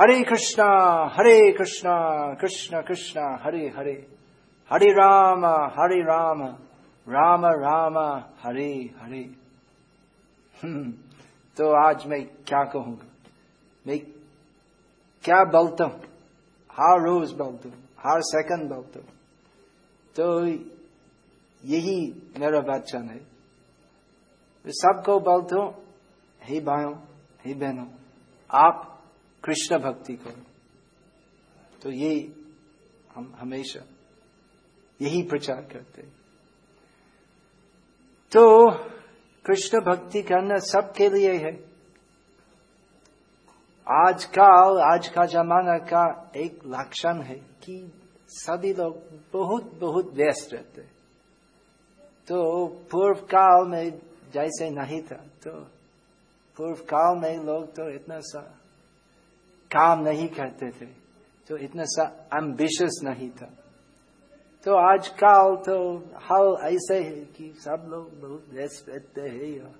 हरे कृष्णा हरे कृष्णा कृष्ण कृष्णा हरे हरे। हरे राम हरे राम राम राम हरे हरे। हम्म, तो आज मैं क्या कहूँगा मैं क्या बोलता हूँ? हर रोज बोलता हूँ हर सेकंड बोलता हूँ। तो यही मेरा वचन है। सबको बोलते हो हे भाइयों हे बहनों आप कृष्ण भक्ति करो तो ये हम हमेशा यही प्रचार करते तो कृष्ण भक्ति करना सबके लिए है। आज का आज का जमाना का एक लक्षण है कि सभी लोग बहुत बहुत व्यस्त रहते तो पूर्व काल में जैसे नहीं था तो पूर्व काल में लोग तो इतना सा काम नहीं करते थे तो इतना सा एम्बिशियस नहीं था। तो आजकल तो हाल ऐसे है कि सब लोग बहुत व्यस्त रहते हैं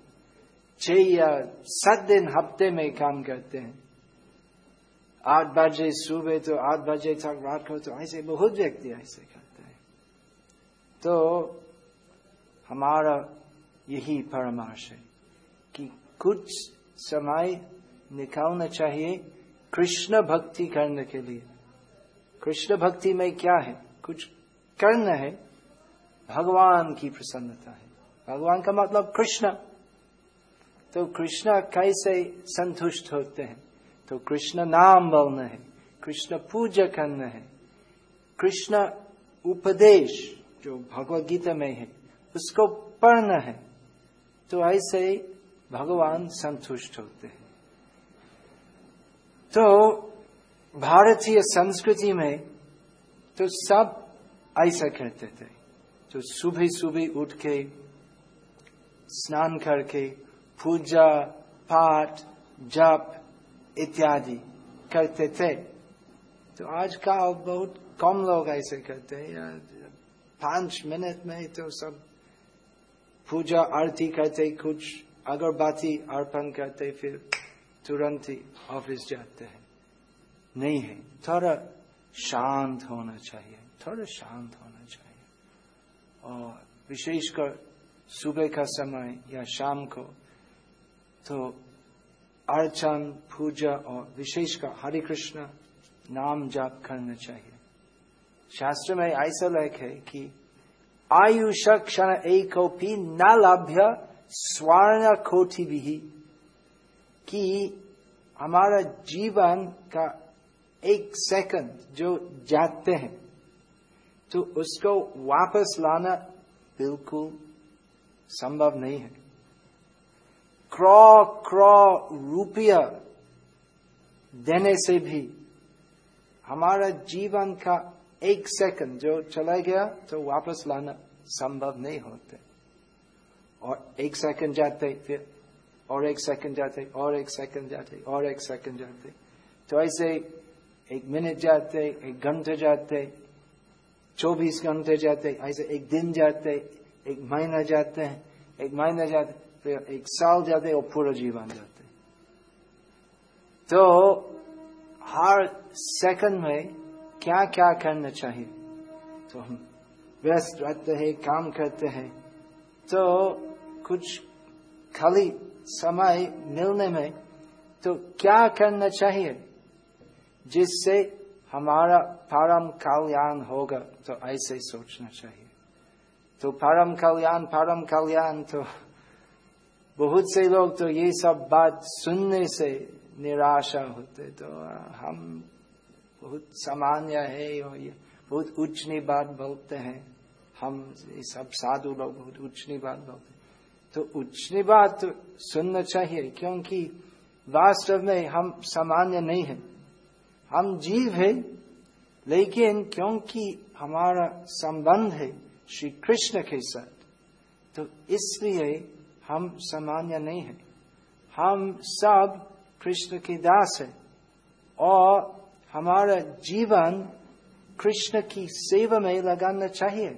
छह या सात दिन हफ़्ते में काम करते हैं। आठ बजे सुबह तो आठ बजे तक रात को तो ऐसे बहुत व्यक्ति ऐसे करते हैं। तो हमारा यही परामर्श है कि कुछ समय निकालना चाहिए कृष्ण भक्ति करने के लिए। कृष्ण भक्ति में क्या है? कुछ करना है। भगवान की प्रसन्नता है। भगवान का मतलब कृष्ण। तो कृष्ण कैसे संतुष्ट होते हैं? तो कृष्ण नाम बोलना है। कृष्ण पूजा करना है। कृष्ण उपदेश, जो भगवत गीता में है, उसको पढ़ना है। तो ऐसे भगवान संतुष्ट होते हैं। तो भारतीय संस्कृति में तो सब ऐसा करते थे। तो सुबह सुबह उठ के स्नान करके, पूजा, पाठ, जप इत्यादि करते थे। तो आज का बहुत कम लोग ऐसे करते हैं। पाँच मिनट में तो सब पूजा आरती करते, कुछ अगरबत्ती अर्पण करते, फिर तुरंत ही ऑफ़िस जाते हैं। नहीं है। थोड़ा शांत होना चाहिए, थोड़ा शांत होना चाहिए। और विशेषकर सुबह का समय या शाम को तो अर्चन, पूजा और विशेषकर हरे कृष्ण नाम जाप करना चाहिए। शास्त्र में ऐसा लेख है कि आयुष क्षण एक न लभ्य स्वर्ण कोटि भी कि हमारा जीवन का एक सेकंड जो जाते हैं तो उसको वापस लाना बिल्कुल संभव नहीं है। क्रॉ क्रॉ रुपया देने से भी हमारा जीवन का एक सेकंड जो चला गया तो वापस लाना संभव नहीं होते। और एक सेकंड जाते, फिर और एक सेकंड जाते, और एक सेकंड जाते, और एक सेकंड जाते। तो ऐसे एक मिनट जाते, एक घंटे जाते, चौबीस घंटे जाते, ऐसे एक दिन जाते, एक महीना जाते हैं एक महीना जाते, फिर एक साल जाते और पूरा जीवन जाते। तो हर सेकंड में क्या क्या करना चाहिए? तो हम व्यस्त रहते हैं, काम करते हैं। तो कुछ खाली समय मिलने में तो क्या करना चाहिए? जिससे हमारा परम कल्याण होगा। तो ऐसे सोचना चाहिए। तो परम कल्याण परम कल्याण तो बहुत से लोग तो ये सब बात सुनने से निराशा होते तो हम बहुत सामान्य है और ये बहुत उच्चनी बात बोलते हैं। हम ये सब साधु लोग बहुत उच्चनी बात बोलते हैं। तो उच्चनी बात सुनना चाहिए, क्योंकि वास्तव में हम सामान्य नहीं है। हम जीव है, लेकिन क्योंकि हमारा संबंध है श्री कृष्ण के साथ तो इसलिए हम सामान्य नहीं है। हम सब कृष्ण के दास है और हमारा जीवन कृष्ण की सेवा में लगाना चाहिए।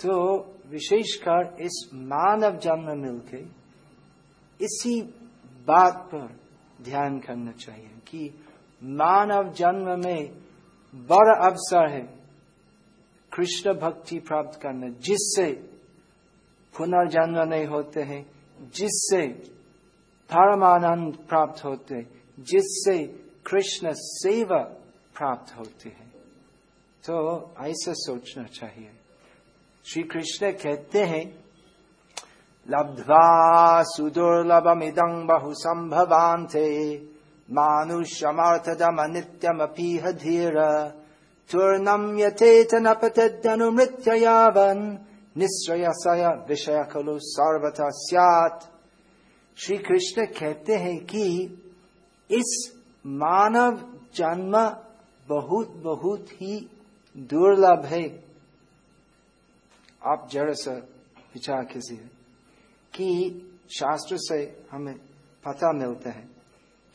तो विशेषकर इस मानव जन्म मिलके इसी बात पर ध्यान करना चाहिए कि मानव जन्म में बड़ा अवसर है कृष्ण भक्ति प्राप्त करना, जिससे पुनर्जन्म नहीं होते हैं, जिससे परमानंद प्राप्त होते हैं, जिससे कृष्ण सेवा प्राप्त होती है। तो ऐसा सोचना चाहिए। श्री कृष्ण कहते हैं, लब्ध्वा सुदुर्लभमिदं बहु सम्भवान्ते मानुष्यमर्थदमनित्यमपीह धीर चूर्णम् यथेतनपतदनुमृत्य यावन् निश्रयसय विषय खलु सर्वथा स्यात्। श्री कृष्ण कहते हैं कि इस मानव जन्म बहुत बहुत ही दुर्लभ है। आप जड़ से विचार कीजिए कि शास्त्र से हमें पता मिलता है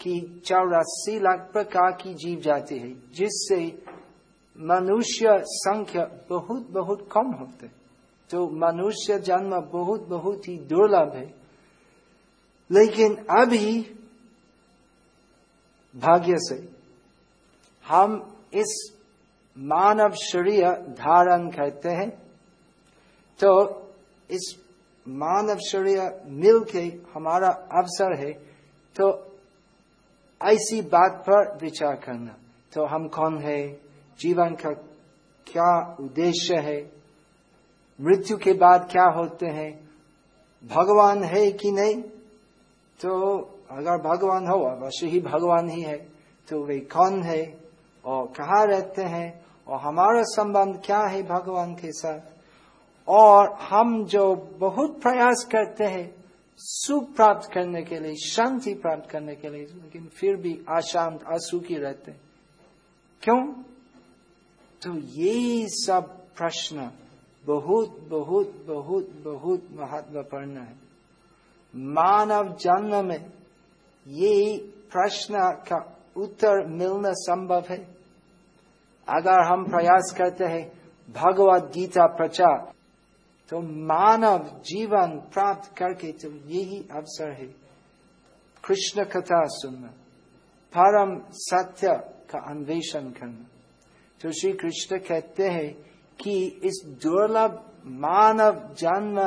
कि चौरासी लाख प्रकार की जीव जाति है, जिससे मनुष्य संख्या बहुत बहुत कम होते तो मनुष्य जन्म बहुत बहुत ही दुर्लभ है। लेकिन अभी भाग्य से हम इस मानव शरीर धारण करते हैं। तो इस मानव शरीर मिल के हमारा अवसर है। तो ऐसी बात पर विचार करना। तो हम कौन है? जीवन का क्या उद्देश्य है? मृत्यु के बाद क्या होते हैं? भगवान है कि नहीं? तो अगर भगवान हो, अवश्य ही भगवान ही है। तो वे कौन है? और कहा रहते हैं? और हमारा संबंध क्या है भगवान के साथ? और हम जो बहुत प्रयास करते हैं सुख प्राप्त करने के लिए, शांति प्राप्त करने के लिए, लेकिन फिर भी अशांत, असुखी रहते क्यों? तो ये सब प्रश्न बहुत बहुत बहुत बहुत महत्वपूर्ण है। मानव जन्म में ये प्रश्न का उत्तर मिलना संभव है। अगर हम प्रयास करते हैं भगवत गीता प्रचार तो मानव जीवन प्राप्त करके तो यही अवसर है। कृष्ण कथा सुनना, परम सत्य का अन्वेषण करना। तो श्री कृष्ण कहते हैं कि इस दुर्लभ मानव जन्म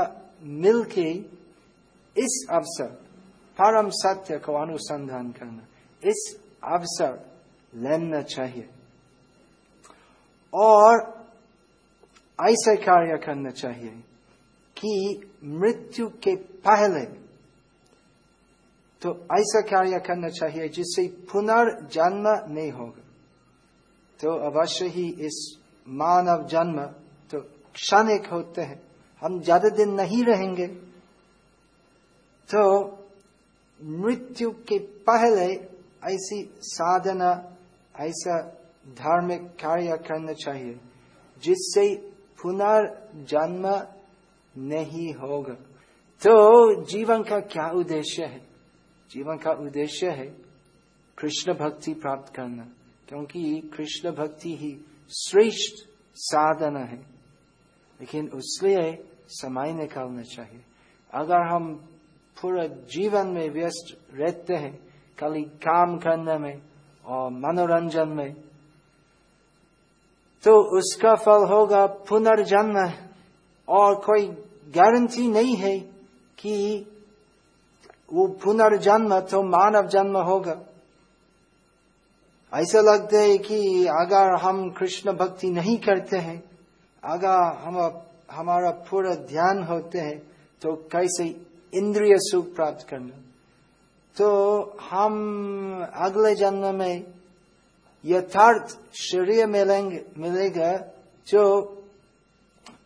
मिलके इस अवसर, परम सत्य को अनुसंधान करना, इस अवसर लेना चाहिए। और ऐसे कार्य करना चाहिए। कि मृत्यु के पहले तो ऐसा कार्य करना चाहिए जिससे पुनर्जन्म नहीं होगा। तो अवश्य ही इस मानव जन्म तो क्षणिक होते हैं। हम ज़्यादा दिन नहीं रहेंगे। तो मृत्यु के पहले ऐसी साधना, ऐसा धार्मिक कार्य करना चाहिए जिससे पुनर्जन्म नहीं होगा। तो जीवन का क्या उद्देश्य है? जीवन का उद्देश्य है कृष्ण भक्ति प्राप्त करना, क्योंकि कृष्ण भक्ति ही श्रेष्ठ साधना है। लेकिन उसलिए समय निकालना चाहिए। अगर हम पूरा जीवन में व्यस्त रहते हैं, खाली काम करने में और मनोरंजन में तो उसका फल होगा पुनर्जन्म। और कोई गारंटी नहीं है कि वो पुनर्जन्म तो मानव जन्म होगा। ऐसा लगता है कि अगर हम कृष्ण भक्ति नहीं करते हैं, अगर हम हमारा पूरा ध्यान होते हैं तो कैसे इंद्रिय सुख प्राप्त करना? तो हम अगले जन्म में यथार्थ शरीर मिलेंगे, मिलेगा जो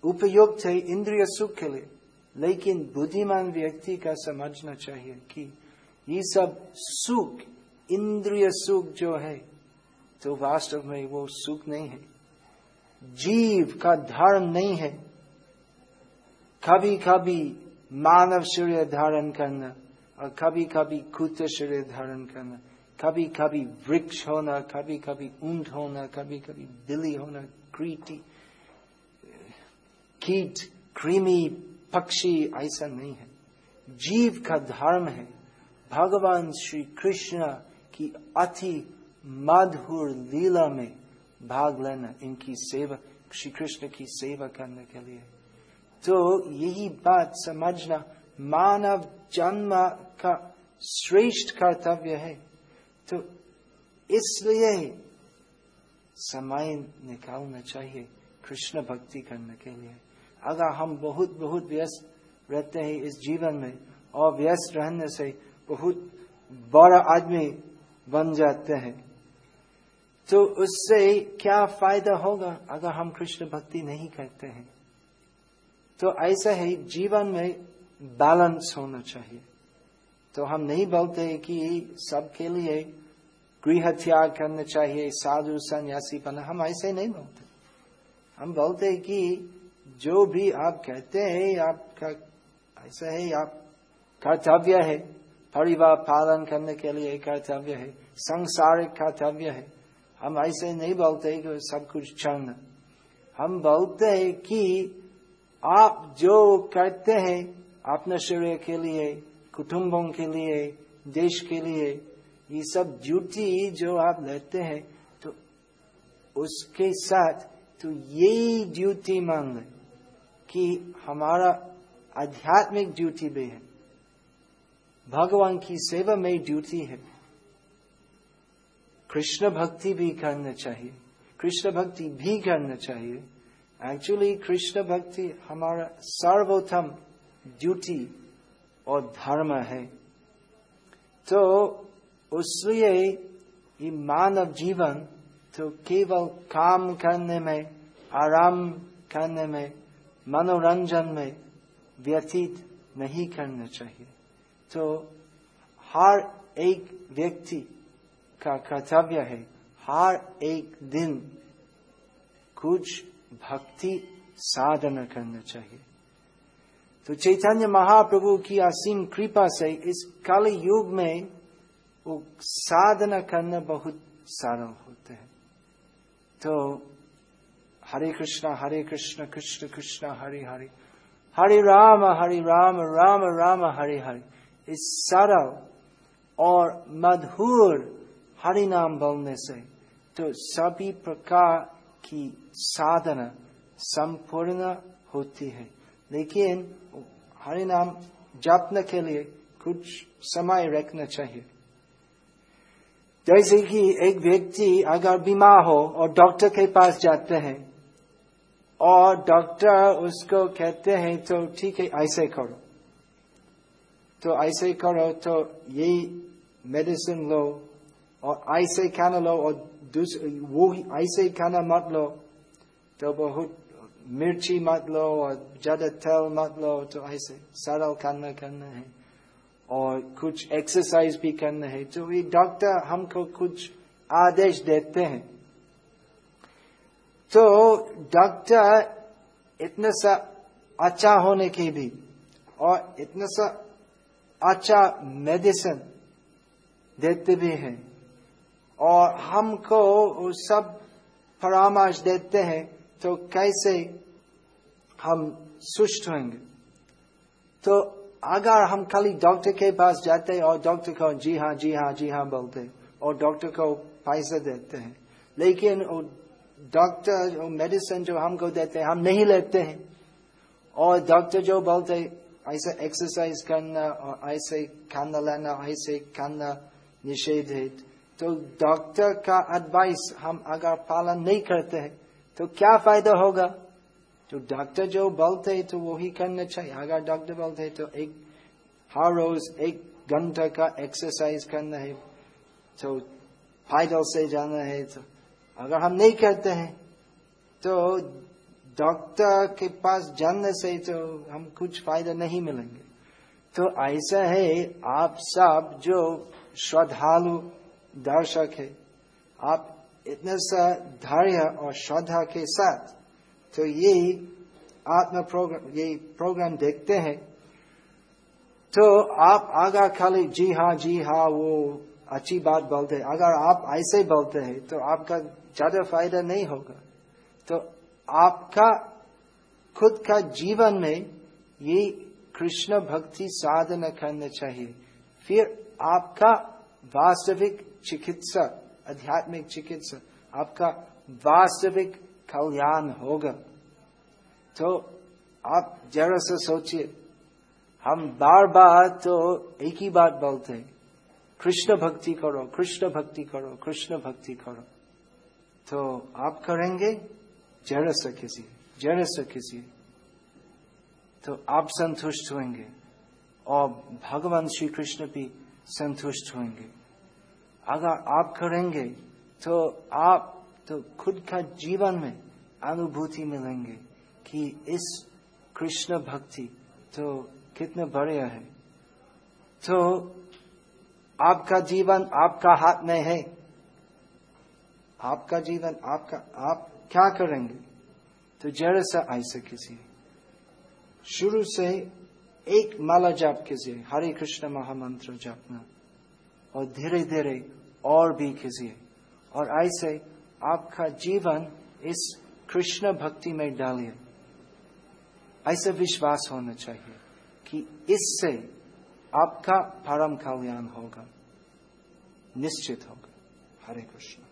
उपयुक्त है इंद्रिय सुख के लिए। लेकिन बुद्धिमान व्यक्ति का समझना चाहिए कि ये सब सुख, इंद्रिय सुख जो है तो वास्तव में वो सुख नहीं है। जीव का धर्म नहीं है। कभी कभी मानव शरीर धारण करना और कभी कभी कुत्ते शरीर धारण करना कभी कभी वृक्ष होना कभी कभी ऊँट होना कभी कभी बिल्ली होना, क्रीटी कीट, कृमि, पक्षी ऐसा नहीं है। जीव का धर्म है भगवान श्री कृष्ण की अति मधुर लीला में भाग लेना, इनकी सेवा, श्री कृष्ण की सेवा करने के लिए। तो यही बात समझना मानव जन्म का श्रेष्ठ कर्तव्य है। तो इसलिए समय निकालना चाहिए कृष्ण भक्ति करने के लिए। अगर हम बहुत बहुत व्यस्त रहते हैं इस जीवन में और व्यस्त रहने से बहुत बड़ा आदमी बन जाते हैं तो उससे क्या फ़ायदा होगा अगर हम कृष्ण भक्ति नहीं करते हैं? तो ऐसा है जीवन में बैलेंस होना चाहिए। तो हम नहीं बोलते हैं कि सबके लिए गृह त्याग करना चाहिए, साधु, सन्यासी बना हम ऐसे नहीं बोलते। हम बोलते हैं कि जो भी आप कहते हैं, आपका ऐसा है, आप कर्तव्य है। परिवार पालन करने के लिए कर्तव्य है। संसारिक कर्तव्य है। हम ऐसे नहीं बोलते कि सब कुछ छोड़ना हम बोलते हैं कि आप जो करते हैं, अपने शरीर के लिए, कुटुंबों के लिए, देश के लिए, ये सब ड्यूटी जो आप लेते हैं तो उसके साथ तो यही ड्यूटी मांग। ले कि हमारा आध्यात्मिक ड्यूटी भी है। भगवान की सेवा में ड्यूटी है। कृष्ण भक्ति भी करना चाहिए। कृष्ण भक्ति भी करना चाहिए। एक्चुअली कृष्ण भक्ति हमारा सर्वोत्तम ड्यूटी और धर्म है। तो उसलिए मानव जीवन तो केवल काम करने में, आराम करने में मनोरंजन में व्यतीत नहीं करना चाहिए। तो हर एक व्यक्ति का कर्तव्य है, हर एक दिन कुछ भक्ति साधना करना चाहिए। तो चैतन्य महाप्रभु की असीम कृपा से इस कल युग में वो साधना करना बहुत सरल होते हैं। तो हरे कृष्णा हरे कृष्ण कृष्ण कृष्ण हरे हरे हरे राम हरे राम राम राम हरे हरे इस सरल और मधुर हरि नाम बोलने से तो सभी प्रकार की साधना संपूर्ण होती है लेकिन हरि नाम जपने के लिए कुछ समय रखना चाहिए जैसे कि एक व्यक्ति अगर बीमार हो और डॉक्टर के पास जाते हैं और डॉक्टर उसको कहते हैं तो ठीक है, ऐसे करो। तो ऐसे करो तो यही मेडिसिन लो, और ऐसे खाना लो, और दूसरे वो ऐसे खाना मत लो। तो बहुत मिर्ची मत लो, और ज़्यादा तेल मत लो तो ऐसे सरल खाना करना है, और कुछ एक्सरसाइज भी करना है। तो ये डॉक्टर हमको कुछ आदेश देते हैं। तो डॉक्टर इतने सा अच्छा होने के भी और इतने सा अच्छा मेडिसिन देते भी हैं और हमको सब परामर्श देते हैं तो कैसे हम सुष्ट होंगे? तो अगर हम खाली डॉक्टर के पास जाते और डॉक्टर को जी हाँ जी हाँ जी हाँ बोलते और डॉक्टर को पैसे देते हैं, लेकिन डॉक्टर जो मेडिसिन जो हमको देते हैं, हम नहीं लेते हैं। और डॉक्टर जो बोलते ऐसे एक्सरसाइज करना और ऐसे खाना लेना, ऐसे खाना निषेध है। तो डॉक्टर का एडवाइस हम अगर पालन नहीं करते हैं तो क्या फ़ायदा होगा? तो डॉक्टर जो बोलते तो वो ही करना चाहिए। अगर डॉक्टर बोलते तो एक हर रोज एक घंटा का एक्सरसाइज करना है। तो फ़ायदा से जाना है तो अगर हम नहीं करते हैं तो डॉक्टर के पास जाने से तो हम कुछ फ़ायदा नहीं मिलेंगे। तो ऐसा है, आप सब जो श्रद्धालु दर्शक है, आप इतने सा धैर्य और श्रद्धा के साथ तो ये आत्मा प्रोग्राम, ये प्रोग्राम देखते हैं। तो आप आगा खाली, जी हाँ जी हाँ वो अच्छी बात बोलते हैं। अगर आप ऐसे बोलते हैं तो आपका ज़्यादा फ़ायदा नहीं होगा। तो आपका, खुद का जीवन में ये कृष्ण भक्ति साधना करना चाहिए। फिर आपका वास्तविक चिकित्सा, आध्यात्मिक चिकित्सा, आपका वास्तविक कल्याण होगा। तो आप जरा से सोचिए। हम बार बार तो एक ही बात बोलते हैं। कृष्ण भक्ति करो, कृष्ण भक्ति करो, कृष्ण भक्ति करो। तो आप करेंगे जरा सा किसी जरा सा। किसी तो आप संतुष्ट होंगे, और भगवान श्री कृष्ण भी संतुष्ट होंगे। अगर आप करेंगे तो आप तो खुद का जीवन में अनुभूति मिलेंगे कि इस कृष्ण भक्ति तो कितने बढ़िया है। तो आपका जीवन आपका हाथ में है। आपका जीवन, आपका, आप क्या करेंगे? तो जरा सा ऐसे किसी शुरू से एक माला जाप कीजिए, हरे कृष्ण महामंत्र जापना। और धीरे धीरे और भी कीजिए। और ऐसे आपका जीवन इस कृष्ण भक्ति में डालिए। ऐसा विश्वास होना चाहिए कि इससे आपका परम कल्याण होगा निश्चित होगा। हरे कृष्ण।